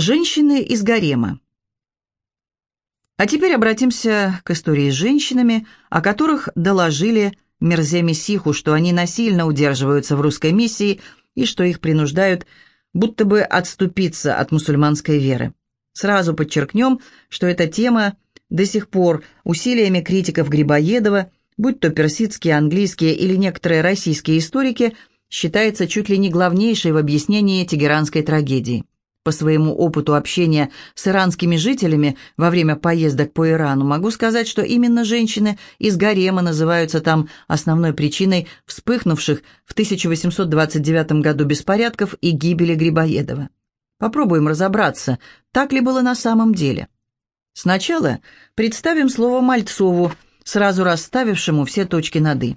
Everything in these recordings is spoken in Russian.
Женщины из гарема. А теперь обратимся к истории с женщинами, о которых доложили Мерзе Мессиху, что они насильно удерживаются в русской миссии и что их принуждают будто бы отступиться от мусульманской веры. Сразу подчеркнем, что эта тема до сих пор усилиями критиков Грибоедова, будь то персидские, английские или некоторые российские историки, считается чуть ли не главнейшей в объяснении тегеранской трагедии. По своему опыту общения с иранскими жителями во время поездок по Ирану могу сказать, что именно женщины из гарема называются там основной причиной вспыхнувших в 1829 году беспорядков и гибели Грибоедова. Попробуем разобраться, так ли было на самом деле. Сначала представим слово Мальцову, сразу расставившему все точки над «и».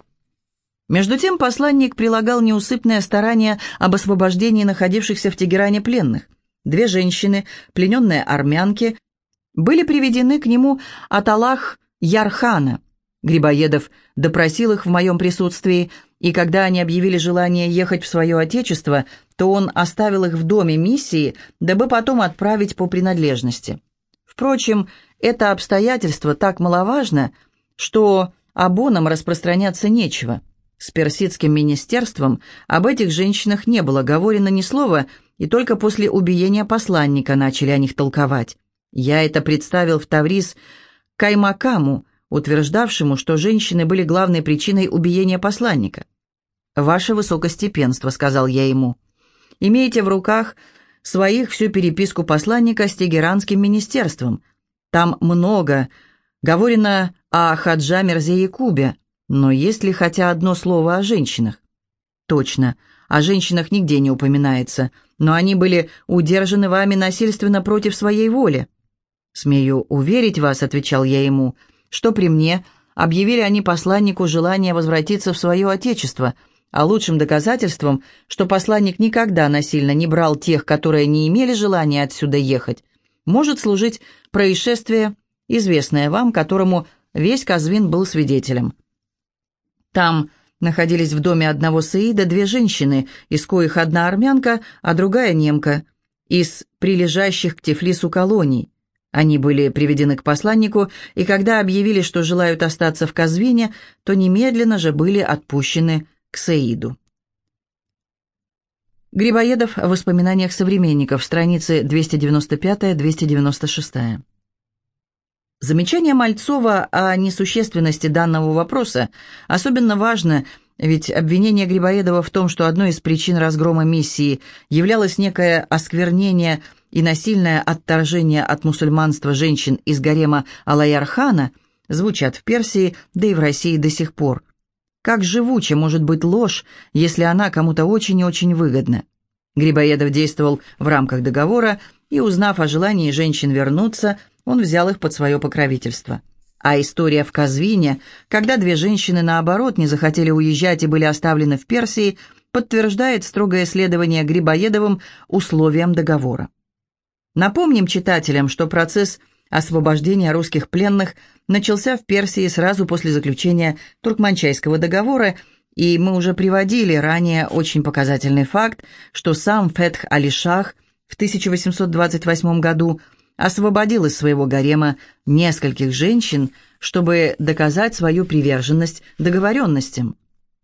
Между тем посланник прилагал неусыпное старание об освобождении находившихся в Тегеране пленных – Две женщины, плененные армянки, были приведены к нему от Аллах Ярхана. Грибоедов допросил их в моем присутствии, и когда они объявили желание ехать в свое отечество, то он оставил их в доме миссии, дабы потом отправить по принадлежности. Впрочем, это обстоятельство так маловажно, что об оном распространяться нечего. С персидским министерством об этих женщинах не было говорено ни слова, и только после убиения посланника начали о них толковать. Я это представил в Таврис Каймакаму, утверждавшему, что женщины были главной причиной убиения посланника. «Ваше высокостепенство», — сказал я ему, — «имеете в руках своих всю переписку посланника с Тегеранским министерством. Там много говорено о Хаджа Мерзе Якубе, но есть ли хотя одно слово о женщинах?» «Точно, о женщинах нигде не упоминается, но они были удержаны вами насильственно против своей воли». «Смею уверить вас», — отвечал я ему, — «что при мне объявили они посланнику желание возвратиться в свое отечество, а лучшим доказательством, что посланник никогда насильно не брал тех, которые не имели желания отсюда ехать, может служить происшествие, известное вам, которому весь Казвин был свидетелем. Там находились в доме одного Саида две женщины, из коих одна армянка, а другая немка, из прилежащих к Тифлису колоний. Они были приведены к посланнику, и когда объявили, что желают остаться в Казвине, то немедленно же были отпущены к Саиду. Грибоедов в воспоминаниях современников, страницы 295-296. Замечание Мальцова о несущественности данного вопроса особенно важно, ведь обвинение Грибоедова в том, что одной из причин разгрома миссии являлось некое осквернение и насильное отторжение от мусульманства женщин из гарема Алаярхана, звучат в Персии, да и в России до сих пор. Как живуче может быть ложь, если она кому-то очень и очень выгодна? Грибоедов действовал в рамках договора и, узнав о желании женщин вернуться, он взял их под свое покровительство. А история в Казвине, когда две женщины, наоборот, не захотели уезжать и были оставлены в Персии, подтверждает строгое следование Грибоедовым условиям договора. Напомним читателям, что процесс освобождения русских пленных начался в Персии сразу после заключения Туркманчайского договора, и мы уже приводили ранее очень показательный факт, что сам Фетх Али-Шах в 1828 году – освободил из своего гарема нескольких женщин, чтобы доказать свою приверженность договоренностям.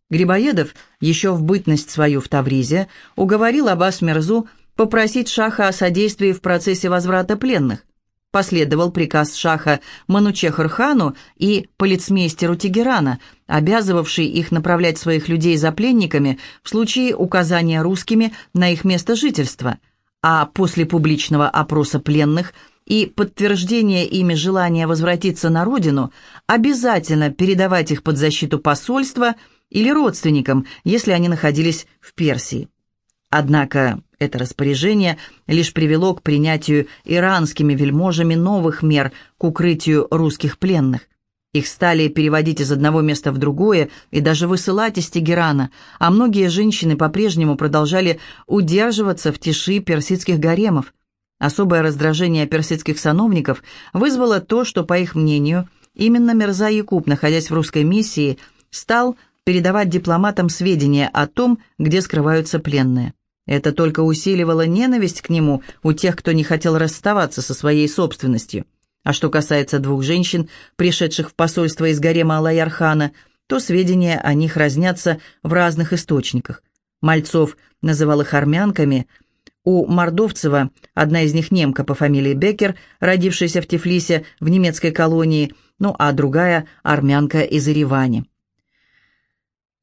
Грибоедов еще в бытность свою в Тавризе уговорил Аббас Мерзу попросить Шаха о содействии в процессе возврата пленных. Последовал приказ Шаха Манучехархану и полицмейстеру Тегерана, обязывавший их направлять своих людей за пленниками в случае указания русскими на их место жительства – а после публичного опроса пленных и подтверждения ими желания возвратиться на родину, обязательно передавать их под защиту посольства или родственникам, если они находились в Персии. Однако это распоряжение лишь привело к принятию иранскими вельможами новых мер к укрытию русских пленных. Их стали переводить из одного места в другое и даже высылать из Тегерана, а многие женщины по-прежнему продолжали удерживаться в тиши персидских гаремов. Особое раздражение персидских сановников вызвало то, что, по их мнению, именно Мирза Якуб, находясь в русской миссии, стал передавать дипломатам сведения о том, где скрываются пленные. Это только усиливало ненависть к нему у тех, кто не хотел расставаться со своей собственностью. А что касается двух женщин, пришедших в посольство из гарема Алаярхана, то сведения о них разнятся в разных источниках. Мальцов называл их армянками. У Мордовцева, одна из них немка по фамилии Беккер, родившаяся в Тифлисе в немецкой колонии, ну а другая армянка из Еревани.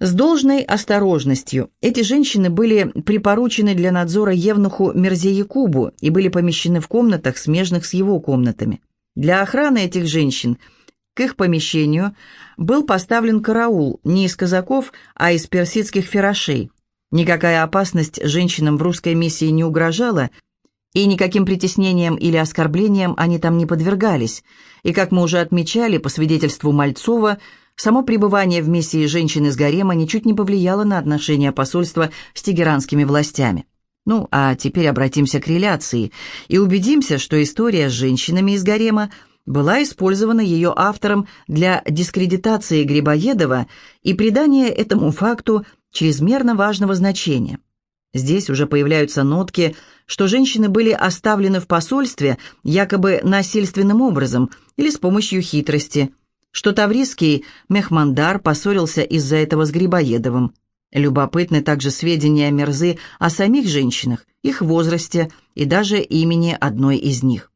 С должной осторожностью эти женщины были припоручены для надзора Евнуху Мерзеякубу и были помещены в комнатах, смежных с его комнатами. Для охраны этих женщин к их помещению был поставлен караул не из казаков, а из персидских ферашей. Никакая опасность женщинам в русской миссии не угрожала, и никаким притеснениям или оскорблениям они там не подвергались. И, как мы уже отмечали, по свидетельству Мальцова, само пребывание в миссии женщин из гарема ничуть не повлияло на отношения посольства с тегеранскими властями. Ну, а теперь обратимся к реляции и убедимся, что история с женщинами из гарема была использована ее автором для дискредитации Грибоедова и придания этому факту чрезмерно важного значения. Здесь уже появляются нотки, что женщины были оставлены в посольстве якобы насильственным образом или с помощью хитрости, что Таврийский Мехмандар поссорился из-за этого с Грибоедовым. Любопытны также сведения Мерзы о самих женщинах, их возрасте и даже имени одной из них.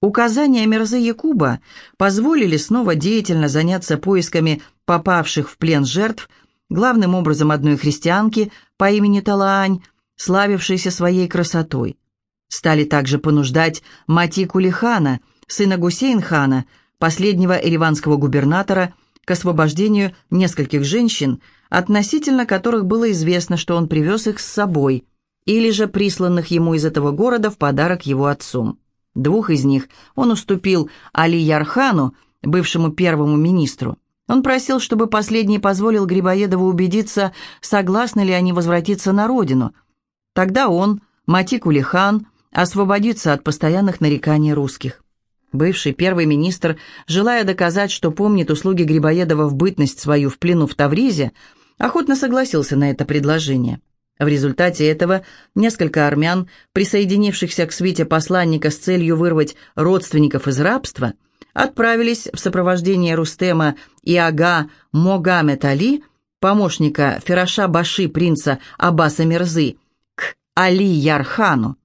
Указания Мерзы Якуба позволили снова деятельно заняться поисками попавших в плен жертв, главным образом одной христианки по имени Талаань, славившейся своей красотой. Стали также понуждать Мати Кулихана, сына Гусейн-хана, последнего ириванского губернатора, к освобождению нескольких женщин, относительно которых было известно, что он привез их с собой, или же присланных ему из этого города в подарок его отцом. Двух из них он уступил Али Ярхану, бывшему первому министру. Он просил, чтобы последний позволил Грибоедову убедиться, согласны ли они возвратиться на родину. Тогда он, Матик Улихан, освободится от постоянных нареканий русских. Бывший первый министр, желая доказать, что помнит услуги Грибоедова в бытность свою в плену в Тавризе, охотно согласился на это предложение. В результате этого несколько армян, присоединившихся к свите посланника с целью вырвать родственников из рабства, отправились в сопровождение Рустема и Ага Могамед Али, помощника Фераша Баши принца Аббаса Мирзы, к Али Ярхану.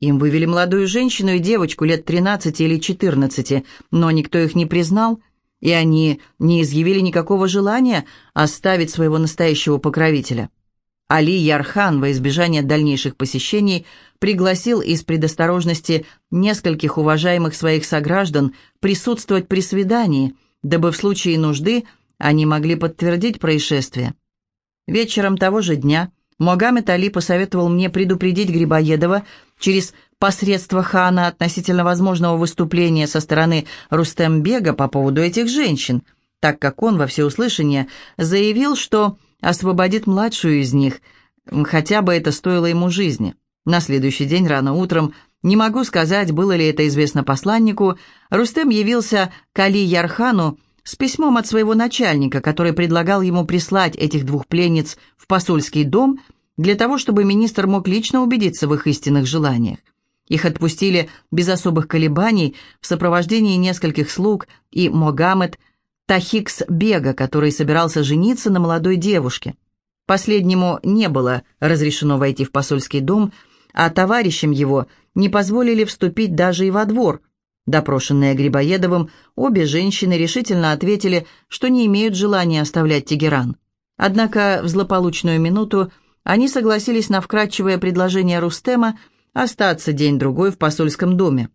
Им вывели молодую женщину и девочку лет 13 или 14, но никто их не признал, и они не изъявили никакого желания оставить своего настоящего покровителя. Али Ярхан во избежание дальнейших посещений пригласил из предосторожности нескольких уважаемых своих сограждан присутствовать при свидании, дабы в случае нужды они могли подтвердить происшествие. Вечером того же дня Могамед Али посоветовал мне предупредить Грибоедова через посредство хана относительно возможного выступления со стороны Рустембега по поводу этих женщин, так как он во всеуслышание заявил, что освободит младшую из них, хотя бы это стоило ему жизни. На следующий день рано утром, не могу сказать, было ли это известно посланнику, Рустем явился к Али Ярхану с письмом от своего начальника, который предлагал ему прислать этих двух пленниц в посольский дом для того, чтобы министр мог лично убедиться в их истинных желаниях. Их отпустили без особых колебаний в сопровождении нескольких слуг и Могамед Тахикс Бега, который собирался жениться на молодой девушке. Последнему не было разрешено войти в посольский дом, а товарищам его не позволили вступить даже и во двор. Допрошенные Грибоедовым, обе женщины решительно ответили, что не имеют желания оставлять Тегеран. Однако в злополучную минуту они согласились на вкратчивое предложение Рустема остаться день-другой в посольском доме.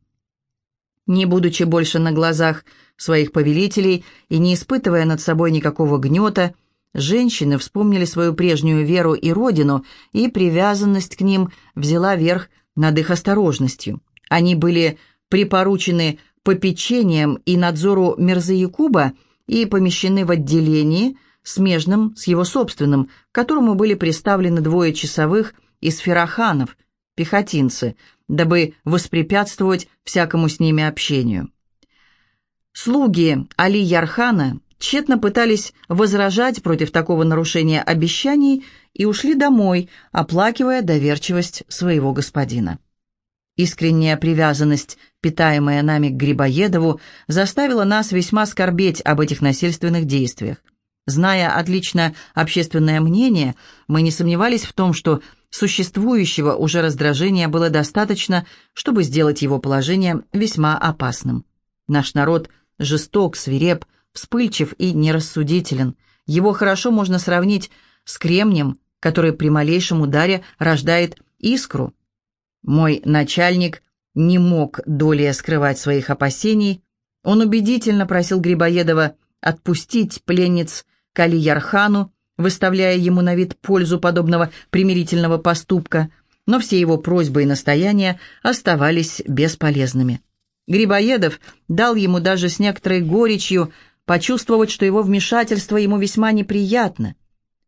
Не будучи больше на глазах своих повелителей и не испытывая над собой никакого гнета, женщины вспомнили свою прежнюю веру и родину, и привязанность к ним взяла верх над их осторожностью. Они были припоручены попечением и надзору Мерзаякуба и помещены в отделении, смежном с его собственным, к которому были представлены двое часовых из фераханов, пехотинцы, дабы воспрепятствовать всякому с ними общению. Слуги Али Ярхана, тщетно пытались возражать против такого нарушения обещаний и ушли домой, оплакивая доверчивость своего господина. Искренняя привязанность, питаемая нами к Грибоедову, заставила нас весьма скорбеть об этих насильственных действиях. Зная отлично общественное мнение, мы не сомневались в том, что существующего уже раздражения было достаточно, чтобы сделать его положение весьма опасным. Наш народ жесток, свиреп, вспыльчив и нерассудителен. Его хорошо можно сравнить с кремнем, который при малейшем ударе рождает искру. Мой начальник не мог долее скрывать своих опасений. Он убедительно просил Грибоедова отпустить пленниц Кали выставляя ему на вид пользу подобного примирительного поступка, но все его просьбы и настояния оставались бесполезными. Грибоедов дал ему даже с некоторой горечью почувствовать, что его вмешательство ему весьма неприятно.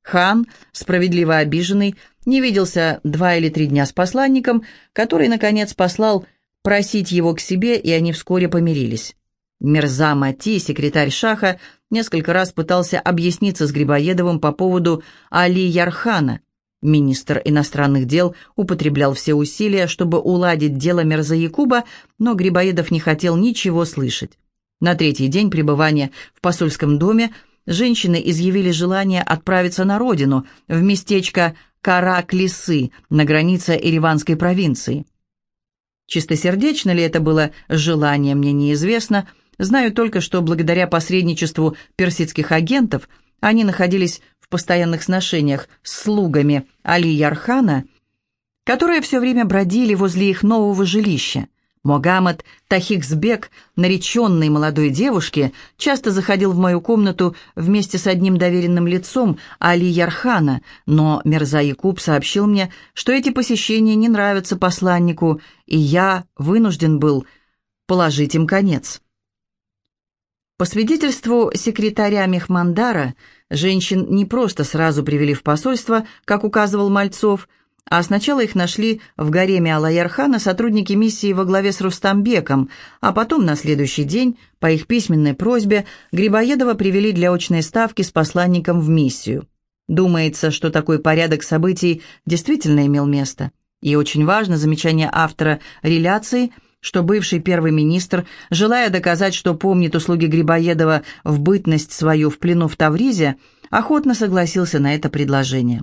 Хан, справедливо обиженный, не виделся два или три дня с посланником, который, наконец, послал просить его к себе, и они вскоре помирились. Мерза Мати, секретарь Шаха, несколько раз пытался объясниться с Грибоедовым по поводу Али Ярхана. Министр иностранных дел употреблял все усилия, чтобы уладить дело Мерза Якуба, но Грибоедов не хотел ничего слышать. На третий день пребывания в посольском доме женщины изъявили желание отправиться на родину, в местечко Караклисы на границе Ириванской провинции. Чистосердечно ли это было желание, мне неизвестно, Знаю только, что благодаря посредничеству персидских агентов они находились в постоянных сношениях с слугами Али Ярхана, которые все время бродили возле их нового жилища. Могамед Тахиксбек, нареченный молодой девушке, часто заходил в мою комнату вместе с одним доверенным лицом Али Ярхана, но Мерза Якуб сообщил мне, что эти посещения не нравятся посланнику, и я вынужден был положить им конец. По свидетельству секретаря Мехмандара, женщин не просто сразу привели в посольство, как указывал Мальцов, а сначала их нашли в гареме Алаярхана сотрудники миссии во главе с Рустамбеком, а потом на следующий день, по их письменной просьбе, Грибоедова привели для очной ставки с посланником в миссию. Думается, что такой порядок событий действительно имел место. И очень важно замечание автора реляции – что бывший первый министр, желая доказать, что помнит услуги Грибоедова в бытность свою в плену в Тавризе, охотно согласился на это предложение.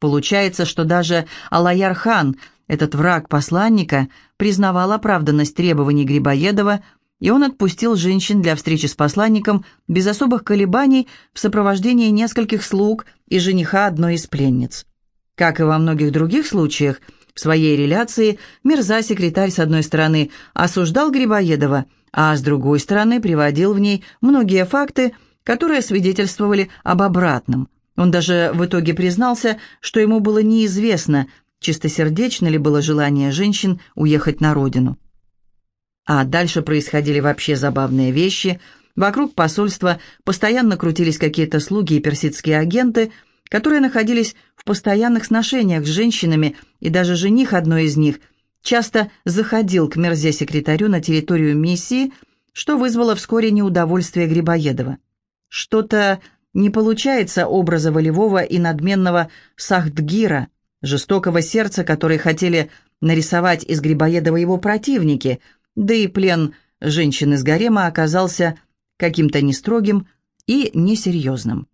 Получается, что даже Алаяр-хан, этот враг посланника, признавал оправданность требований Грибоедова, и он отпустил женщин для встречи с посланником без особых колебаний в сопровождении нескольких слуг и жениха одной из пленниц. Как и во многих других случаях, в своей реляции Мирза-секретарь, с одной стороны, осуждал Грибоедова, а с другой стороны приводил в ней многие факты, которые свидетельствовали об обратном. Он даже в итоге признался, что ему было неизвестно, чистосердечно ли было желание женщин уехать на родину. А дальше происходили вообще забавные вещи. Вокруг посольства постоянно крутились какие-то слуги и персидские агенты – которые находились в постоянных сношениях с женщинами, и даже жених одной из них часто заходил к Мерзе-секретарю на территорию миссии, что вызвало вскоре неудовольствие Грибоедова. Что-то не получается образа волевого и надменного Сахдгира, жестокого сердца, который хотели нарисовать из Грибоедова его противники, да и плен женщины с гарема оказался каким-то нестрогим и несерьезным.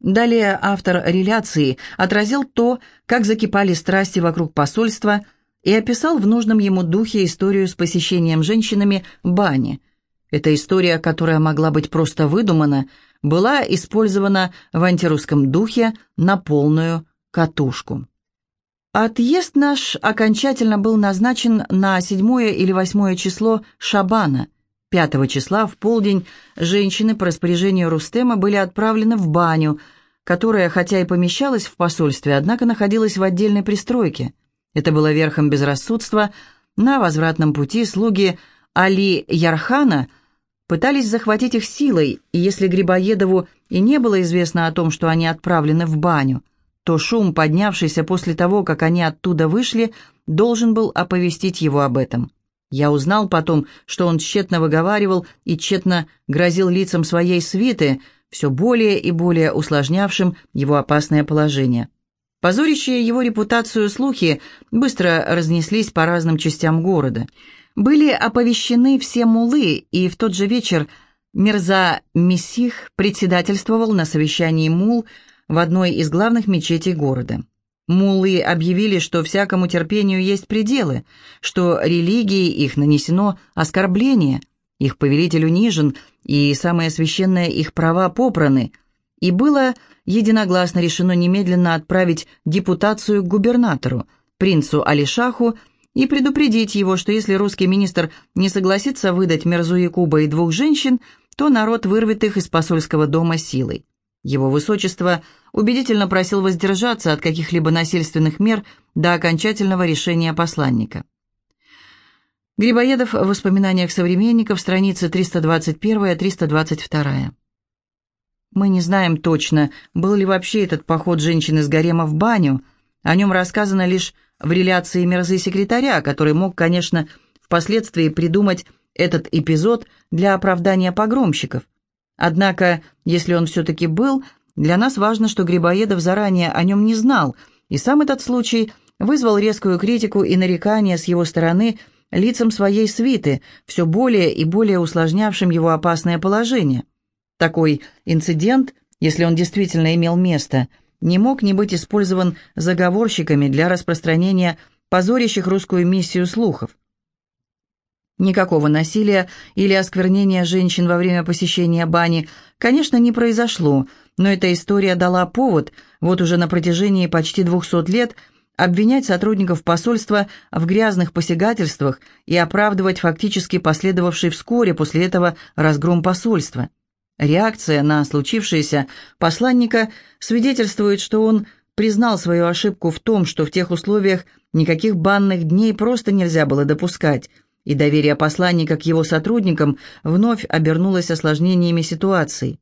Далее автор реляции отразил то, как закипали страсти вокруг посольства и описал в нужном ему духе историю с посещением женщинами бани. Эта история, которая могла быть просто выдумана, была использована в антирусском духе на полную катушку. Отъезд наш окончательно был назначен на 7 или 8 число Шабана – Пятого числа в полдень женщины по распоряжению Рустема были отправлены в баню, которая, хотя и помещалась в посольстве, однако находилась в отдельной пристройке. Это было верхом безрассудства. На возвратном пути слуги Али Ярхана пытались захватить их силой, и если Грибоедову и не было известно о том, что они отправлены в баню, то шум, поднявшийся после того, как они оттуда вышли, должен был оповестить его об этом. Я узнал потом, что он тщетно выговаривал и тщетно грозил лицам своей свиты, все более и более усложнявшим его опасное положение. Позорящие его репутацию слухи быстро разнеслись по разным частям города. Были оповещены все мулы, и в тот же вечер Мирза Мессих председательствовал на совещании мул в одной из главных мечетей города. Мулы объявили, что всякому терпению есть пределы, что религии их нанесено оскорбление, их повелитель унижен, и самые священные их права попраны, и было единогласно решено немедленно отправить депутацию к губернатору, принцу Алишаху, и предупредить его, что если русский министр не согласится выдать Мерзу Якуба и двух женщин, то народ вырвет их из посольского дома силой. Его высочество убедительно просил воздержаться от каких-либо насильственных мер до окончательного решения посланника. Грибоедов в воспоминаниях современников, страницы 321-322. Мы не знаем точно, был ли вообще этот поход женщины с гарема в баню. О нем рассказано лишь в реляции мерзы секретаря, который мог, конечно, впоследствии придумать этот эпизод для оправдания погромщиков. Однако, если он все-таки был, для нас важно, что Грибоедов заранее о нем не знал, и сам этот случай вызвал резкую критику и нарекания с его стороны лицам своей свиты, все более и более усложнявшим его опасное положение. Такой инцидент, если он действительно имел место, не мог не быть использован заговорщиками для распространения позорящих русскую миссию слухов. Никакого насилия или осквернения женщин во время посещения бани, конечно, не произошло, но эта история дала повод, вот уже на протяжении почти 200 лет, обвинять сотрудников посольства в грязных посягательствах и оправдывать фактически последовавший вскоре после этого разгром посольства. Реакция на случившееся посланника свидетельствует, что он признал свою ошибку в том, что в тех условиях никаких банных дней просто нельзя было допускать – и доверие посланника к его сотрудникам вновь обернулось осложнениями ситуации.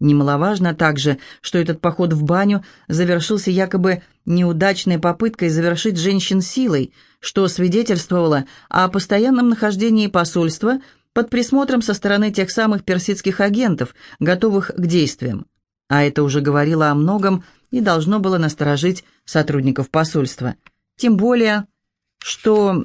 Немаловажно также, что этот поход в баню завершился якобы неудачной попыткой завершить женщин силой, что свидетельствовало о постоянном нахождении посольства под присмотром со стороны тех самых персидских агентов, готовых к действиям. А это уже говорило о многом и должно было насторожить сотрудников посольства. Тем более, что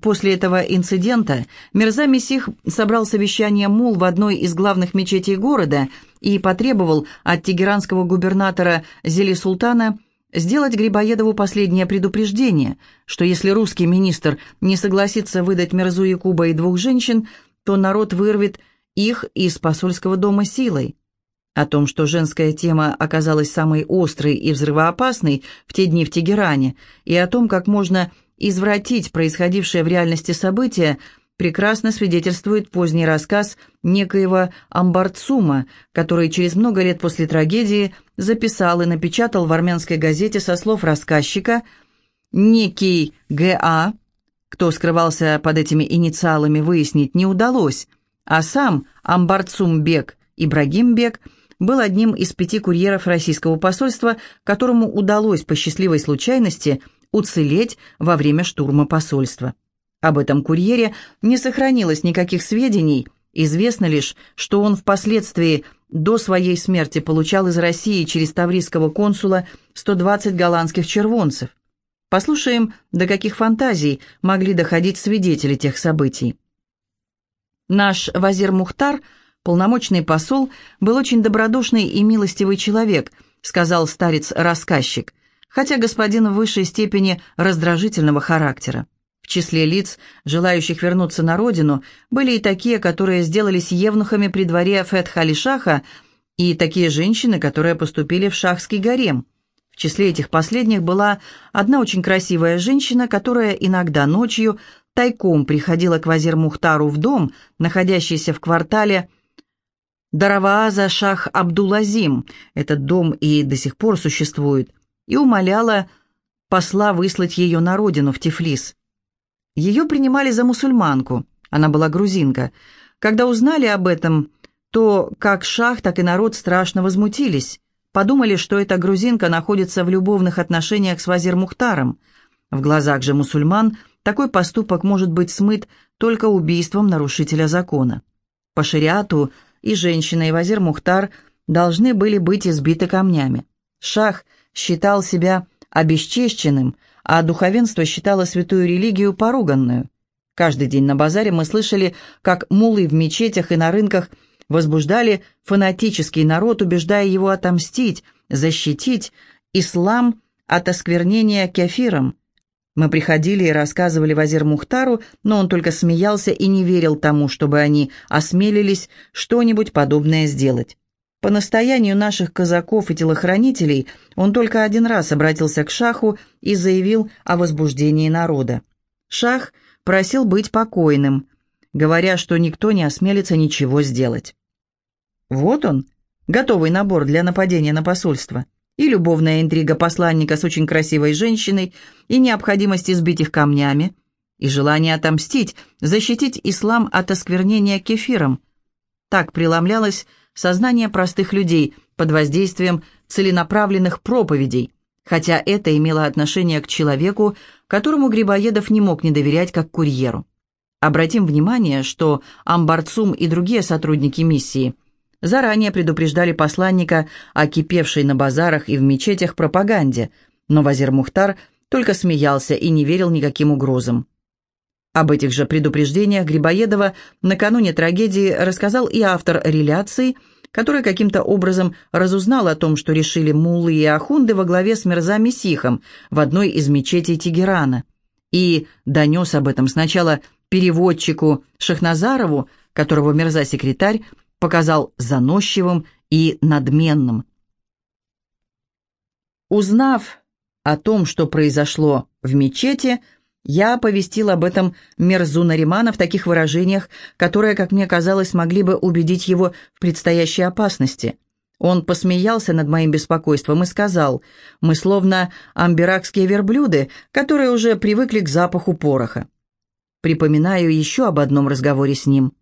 После этого инцидента Мирза Месих собрал совещание мул в одной из главных мечетей города и потребовал от тегеранского губернатора Зели Султана сделать Грибоедову последнее предупреждение, что если русский министр не согласится выдать Мирзу Якуба и двух женщин, то народ вырвет их из посольского дома силой. О том, что женская тема оказалась самой острой и взрывоопасной в те дни в Тегеране, и о том, как можно извратить происходившее в реальности события, прекрасно свидетельствует поздний рассказ некоего Амбарцума, который через много лет после трагедии записал и напечатал в армянской газете со слов рассказчика «Некий Г.А., кто скрывался под этими инициалами, выяснить не удалось, а сам Амбарцум Бек Ибрагим был одним из пяти курьеров российского посольства, которому удалось по счастливой случайности уцелеть во время штурма посольства. Об этом курьере не сохранилось никаких сведений, известно лишь, что он впоследствии до своей смерти получал из России через таврийского консула 120 голландских червонцев. Послушаем, до каких фантазий могли доходить свидетели тех событий. Наш Вазир Мухтар, полномочный посол, был очень добродушный и милостивый человек, сказал старец-рассказчик – хотя господин в высшей степени раздражительного характера. В числе лиц, желающих вернуться на родину, были и такие, которые сделались евнухами при дворе Фетх-Али-Шаха, и такие женщины, которые поступили в шахский гарем. В числе этих последних была одна очень красивая женщина, которая иногда ночью тайком приходила к Вазир Мухтару в дом, находящийся в квартале Даравааза Шах Абдулазим. Этот дом и до сих пор существует – и умоляла посла выслать ее на родину, в Тифлис. Ее принимали за мусульманку, она была грузинка. Когда узнали об этом, то как шах, так и народ страшно возмутились. Подумали, что эта грузинка находится в любовных отношениях с Вазир Мухтаром. В глазах же мусульман такой поступок может быть смыт только убийством нарушителя закона. По шариату и женщина, и Вазир Мухтар должны были быть избиты камнями. Шах считал себя обесчещенным, а духовенство считало святую религию поруганную. Каждый день на базаре мы слышали, как мулы в мечетях и на рынках возбуждали фанатический народ, убеждая его отомстить, защитить ислам от осквернения кефиром. Мы приходили и рассказывали Вазир Мухтару, но он только смеялся и не верил тому, чтобы они осмелились что-нибудь подобное сделать. По настоянию наших казаков и телохранителей он только один раз обратился к шаху и заявил о возбуждении народа. Шах просил быть покойным, говоря, что никто не осмелится ничего сделать. Вот он, готовый набор для нападения на посольство. И любовная интрига посланника с очень красивой женщиной, и необходимость избить их камнями, и желание отомстить, защитить ислам от осквернения кефиром. Так преломлялось сознание простых людей под воздействием целенаправленных проповедей, хотя это имело отношение к человеку, которому Грибоедов не мог не доверять как курьеру. Обратим внимание, что Амбарцум и другие сотрудники миссии заранее предупреждали посланника о кипевшей на базарах и в мечетях пропаганде, но Вазир Мухтар только смеялся и не верил никаким угрозам. Об этих же предупреждениях Грибоедова накануне трагедии рассказал и автор реляции, который каким-то образом разузнал о том, что решили муллы и ахунды во главе с Мирза Месихом в одной из мечетей Тегерана, и донес об этом сначала переводчику Шахназарову, которого Мирза-секретарь показал заносчивым и надменным. Узнав о том, что произошло в мечети, я оповестил об этом Мерзу Наримана в таких выражениях, которые, как мне казалось, могли бы убедить его в предстоящей опасности. Он посмеялся над моим беспокойством и сказал, «Мы словно амбиракские верблюды, которые уже привыкли к запаху пороха». Припоминаю еще об одном разговоре с ним.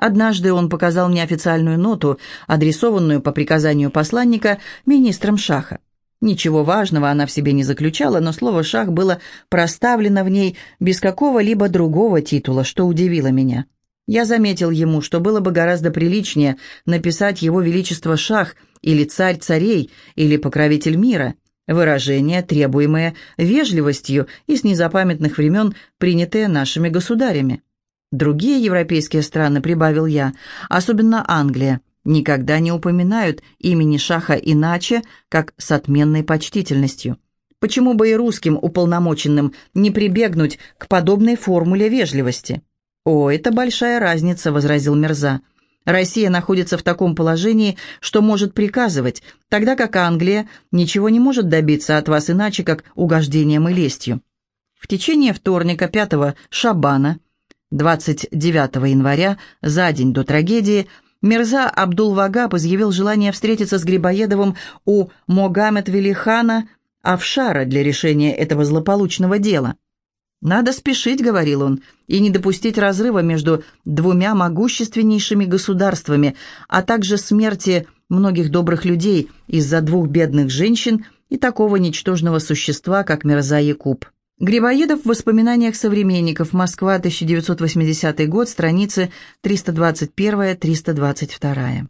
Однажды он показал мне официальную ноту, адресованную по приказанию посланника министром Шаха. Ничего важного она в себе не заключала, но слово «шах» было проставлено в ней без какого-либо другого титула, что удивило меня. Я заметил ему, что было бы гораздо приличнее написать «Его Величество Шах» или «Царь царей» или «Покровитель мира», выражение, требуемое вежливостью и с незапамятных времен принятые нашими государями. Другие европейские страны, прибавил я, особенно Англия, никогда не упоминают имени Шаха иначе, как с отменной почтительностью. Почему бы и русским уполномоченным не прибегнуть к подобной формуле вежливости? «О, это большая разница», — возразил Мерза. «Россия находится в таком положении, что может приказывать, тогда как Англия ничего не может добиться от вас иначе, как угождением и лестью». В течение вторника, 5 Шабана, 29 января, за день до трагедии, Мирза Абдул-Вагаб изъявил желание встретиться с Грибоедовым у Могамед Велихана Афшара для решения этого злополучного дела. «Надо спешить», — говорил он, — «и не допустить разрыва между двумя могущественнейшими государствами, а также смерти многих добрых людей из-за двух бедных женщин и такого ничтожного существа, как Мирза Якуб». Грибоедов в воспоминаниях современников. Москва, 1980 год, страницы 321-322.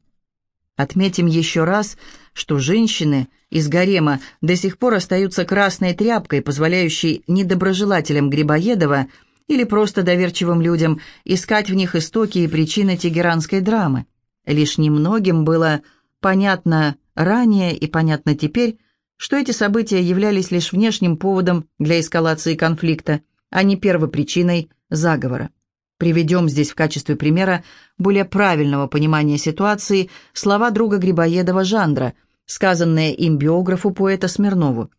Отметим еще раз, что женщины из гарема до сих пор остаются красной тряпкой, позволяющей недоброжелателям Грибоедова или просто доверчивым людям искать в них истоки и причины тегеранской драмы. Лишь немногим было понятно ранее и понятно теперь, что эти события являлись лишь внешним поводом для эскалации конфликта, а не первопричиной заговора. Приведем здесь в качестве примера более правильного понимания ситуации слова друга Грибоедова Жандра, сказанные им биографу поэта Смирнову.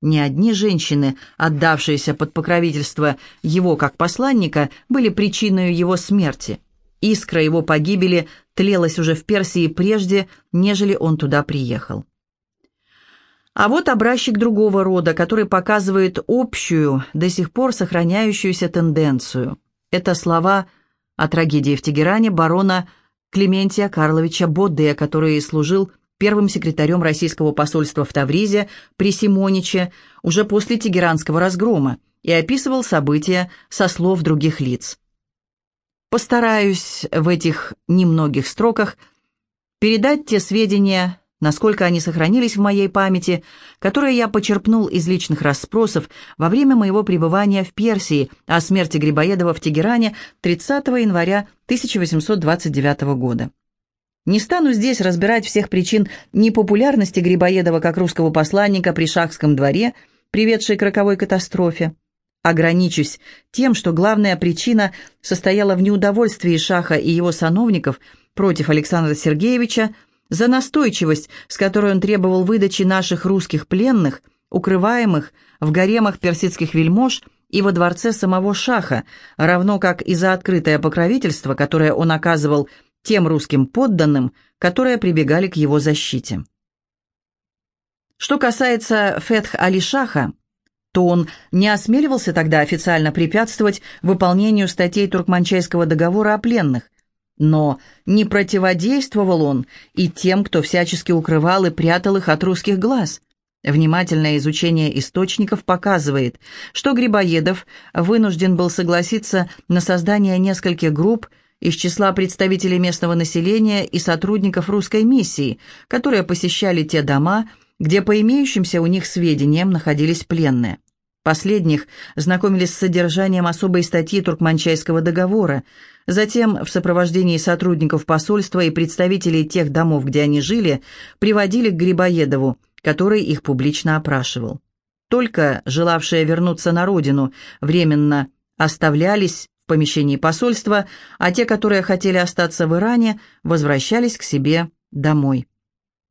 Ни одни женщины, отдавшиеся под покровительство его как посланника, были причиной его смерти. Искра его погибели тлелась уже в Персии прежде, нежели он туда приехал. А вот образчик другого рода, который показывает общую, до сих пор сохраняющуюся тенденцию. Это слова о трагедии в Тегеране барона Клементия Карловича Бодде, который служил первым секретарем российского посольства в Тавризе при Симониче уже после Тегеранского разгрома и описывал события со слов других лиц. Постараюсь в этих немногих строках передать те сведения, насколько они сохранились в моей памяти, которые я почерпнул из личных расспросов во время моего пребывания в Персии о смерти Грибоедова в Тегеране 30 января 1829 года. Не стану здесь разбирать всех причин непопулярности Грибоедова как русского посланника при шахском дворе, приведшей к роковой катастрофе. Ограничусь тем, что главная причина состояла в неудовольствии Шаха и его сановников против Александра Сергеевича за настойчивость, с которой он требовал выдачи наших русских пленных, укрываемых в гаремах персидских вельмож и во дворце самого Шаха, равно как и за открытое покровительство, которое он оказывал тем русским подданным, которые прибегали к его защите. Что касается Фетх Али-Шаха, то он не осмеливался тогда официально препятствовать выполнению статей Туркманчайского договора о пленных, но не противодействовал он и тем, кто всячески укрывал и прятал их от русских глаз. Внимательное изучение источников показывает, что Грибоедов вынужден был согласиться на создание нескольких групп из числа представителей местного населения и сотрудников русской миссии, которые посещали те дома, где по имеющимся у них сведениям находились пленные. Последних знакомились с содержанием особой статьи Туркманчайского договора, затем в сопровождении сотрудников посольства и представителей тех домов, где они жили, приводили к Грибоедову, который их публично опрашивал. Только желавшие вернуться на родину временно оставлялись в помещении посольства, а те, которые хотели остаться в Иране, возвращались к себе домой.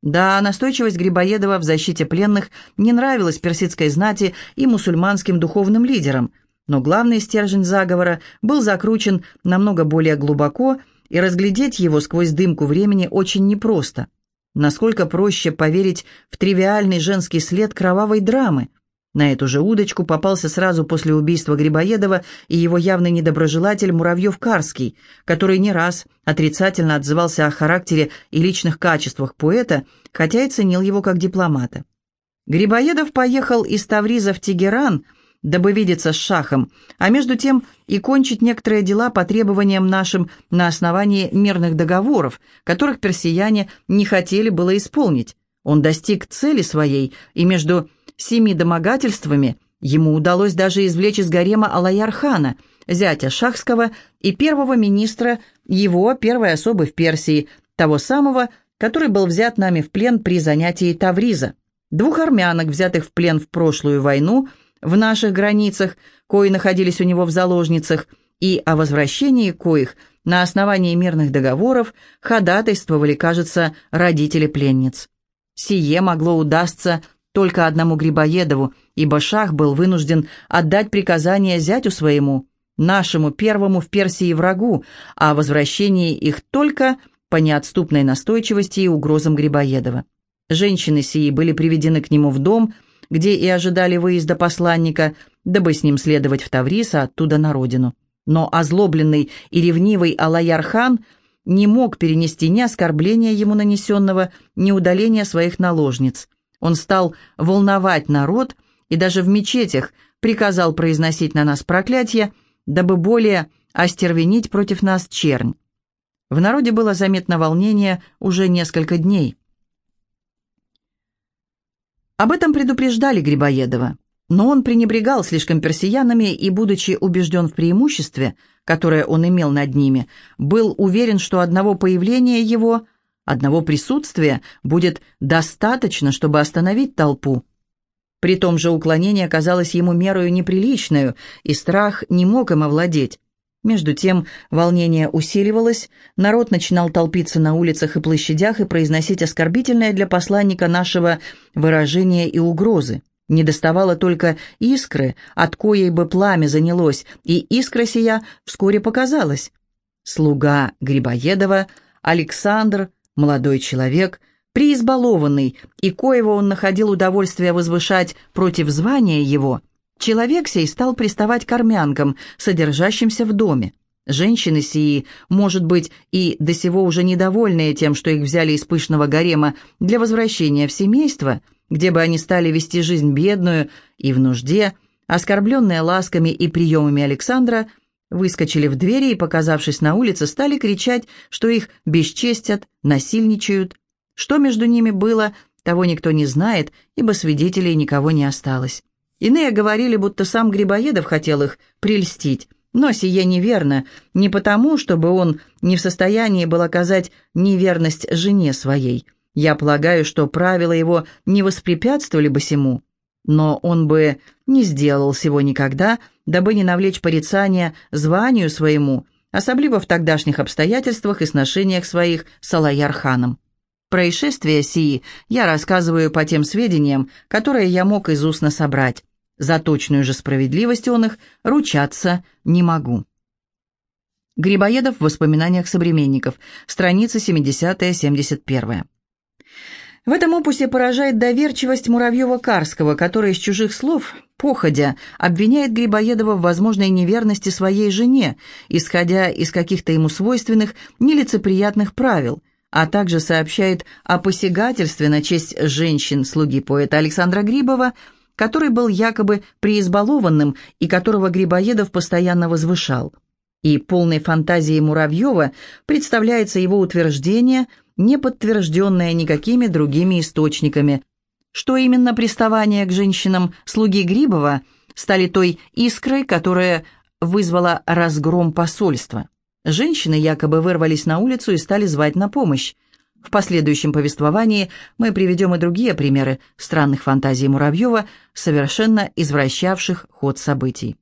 Да, настойчивость Грибоедова в защите пленных не нравилась персидской знати и мусульманским духовным лидерам, но главный стержень заговора был закручен намного более глубоко, и разглядеть его сквозь дымку времени очень непросто. Насколько проще поверить в тривиальный женский след кровавой драмы – на эту же удочку попался сразу после убийства Грибоедова и его явный недоброжелатель Муравьев-Карский, который не раз отрицательно отзывался о характере и личных качествах поэта, хотя и ценил его как дипломата. Грибоедов поехал из Тавриза в Тегеран, дабы видеться с Шахом, а между тем и кончить некоторые дела по требованиям нашим на основании мирных договоров, которых персияне не хотели было исполнить. Он достиг цели своей, и между семи домогательствами ему удалось даже извлечь из гарема Алаяр-хана, зятя Шахского и первого министра его первой особы в Персии, того самого, который был взят нами в плен при занятии Тавриза. Двух армянок, взятых в плен в прошлую войну, в наших границах, кои находились у него в заложницах, и о возвращении коих на основании мирных договоров ходатайствовали, кажется, родители пленниц. Сие могло удастся только одному Грибоедову, ибо Шах был вынужден отдать приказание зятю своему, нашему первому в Персии врагу, о возвращении их только по неотступной настойчивости и угрозам Грибоедова. Женщины сии были приведены к нему в дом, где и ожидали выезда посланника, дабы с ним следовать в Таврис, а оттуда на родину. Но озлобленный и ревнивый Алаяр-хан не мог перенести ни оскорбления ему нанесенного, ни удаления своих наложниц. Он стал волновать народ и даже в мечетях приказал произносить на нас проклятие, дабы более остервенить против нас чернь. В народе было заметно волнение уже несколько дней. Об этом предупреждали Грибоедова, но он пренебрегал слишком персиянами и, будучи убежден в преимуществе, которое он имел над ними, был уверен, что одного появления его – Одного присутствия будет достаточно, чтобы остановить толпу. При том же уклонение казалось ему мерою неприличную, и страх не мог им овладеть. Между тем волнение усиливалось, народ начинал толпиться на улицах и площадях и произносить оскорбительное для посланника нашего выражения и угрозы. Не доставало только искры, от коей бы пламя занялось, и искра сия вскоре показалась. Слуга Грибоедова, Александр, Молодой человек, преизбалованный, и коего он находил удовольствие возвышать против звания его, человек сей стал приставать к армянкам, содержащимся в доме. Женщины сии, может быть, и до сего уже недовольные тем, что их взяли из пышного гарема для возвращения в семейство, где бы они стали вести жизнь бедную и в нужде, оскорбленные ласками и приемами Александра, выскочили в двери и, показавшись на улице, стали кричать, что их бесчестят, насильничают. Что между ними было, того никто не знает, ибо свидетелей никого не осталось. Иные говорили, будто сам Грибоедов хотел их прельстить, но сие неверно, не потому, чтобы он не в состоянии был оказать неверность жене своей. Я полагаю, что правила его не воспрепятствовали бы сему, но он бы не сделал сего никогда, дабы не навлечь порицания званию своему, особливо в тогдашних обстоятельствах и сношениях своих с Алаяр-ханом. Происшествия сии я рассказываю по тем сведениям, которые я мог из устно собрать. За точную же справедливость он их ручаться не могу. Грибоедов в воспоминаниях современников, страница 70-71. В этом опусе поражает доверчивость Муравьева-Карского, который из чужих слов, походя, обвиняет Грибоедова в возможной неверности своей жене, исходя из каких-то ему свойственных нелицеприятных правил, а также сообщает о посягательстве на честь женщин-слуги поэта Александра Грибова – который был якобы преизбалованным и которого Грибоедов постоянно возвышал. И полной фантазией Муравьева представляется его утверждение, не подтвержденное никакими другими источниками, что именно приставание к женщинам слуги Грибова стали той искрой, которая вызвала разгром посольства. Женщины якобы вырвались на улицу и стали звать на помощь. В последующем повествовании мы приведем и другие примеры странных фантазий Муравьева, совершенно извращавших ход событий.